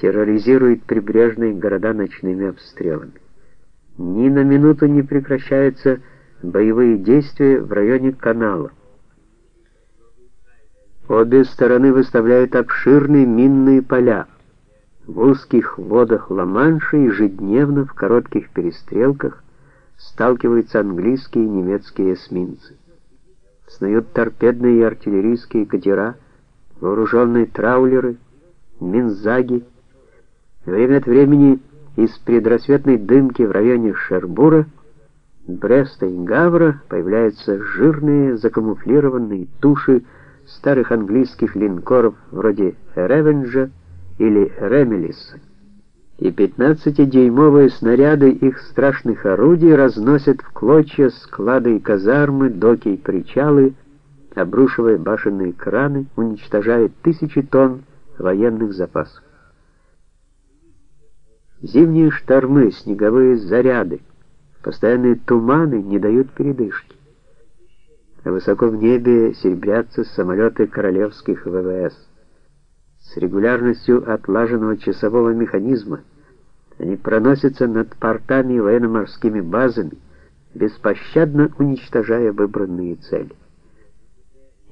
терроризирует прибрежные города ночными обстрелами. Ни на минуту не прекращаются боевые действия в районе канала. Обе стороны выставляют обширные минные поля. В узких водах Ла-Манша ежедневно в коротких перестрелках сталкиваются английские и немецкие эсминцы. Снуют торпедные и артиллерийские катера, вооруженные траулеры, минзаги. Время от времени из предрассветной дымки в районе Шербура, Бреста и Гавра появляются жирные закамуфлированные туши старых английских линкоров вроде Ревенджа или Ремелиса. И 15-дюймовые снаряды их страшных орудий разносят в клочья склады и казармы, доки и причалы, обрушивая башенные краны, уничтожая тысячи тонн военных запасов. Зимние штормы, снеговые заряды, постоянные туманы не дают передышки. А высоко в небе серебрятся самолеты королевских ВВС. С регулярностью отлаженного часового механизма они проносятся над портами и военно-морскими базами, беспощадно уничтожая выбранные цели.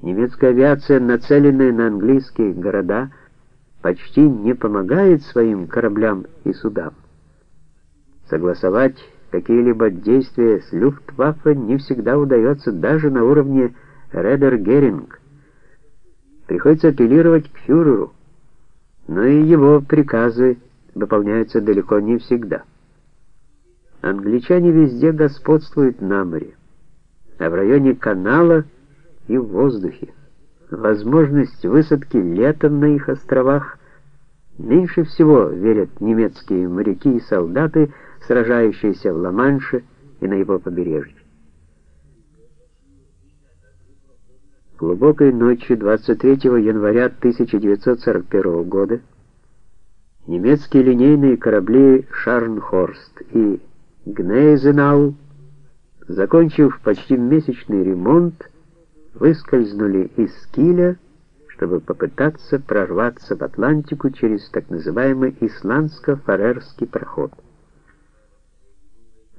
Немецкая авиация, нацеленная на английские города, почти не помогает своим кораблям и судам. Согласовать какие-либо действия с Люфтваффе не всегда удается даже на уровне Редер-Геринг. Приходится апеллировать к фюреру, но и его приказы выполняются далеко не всегда. Англичане везде господствуют на море, а в районе канала и в воздухе. Возможность высадки летом на их островах меньше всего верят немецкие моряки и солдаты, сражающиеся в Ла-Манше и на его побережье. Глубокой ночью 23 января 1941 года немецкие линейные корабли «Шарнхорст» и «Гнейзенау», закончив почти месячный ремонт, выскользнули из Киля, чтобы попытаться прорваться в Атлантику через так называемый Исландско-Фарерский проход.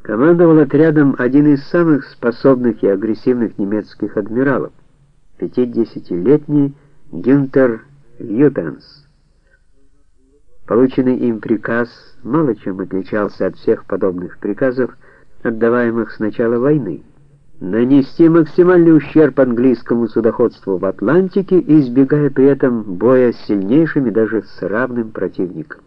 Командовал отрядом один из самых способных и агрессивных немецких адмиралов, 50-летний Гюнтер Лютенс. Полученный им приказ мало чем отличался от всех подобных приказов, отдаваемых с начала войны нанести максимальный ущерб английскому судоходству в Атлантике, избегая при этом боя с сильнейшими даже с равным противником.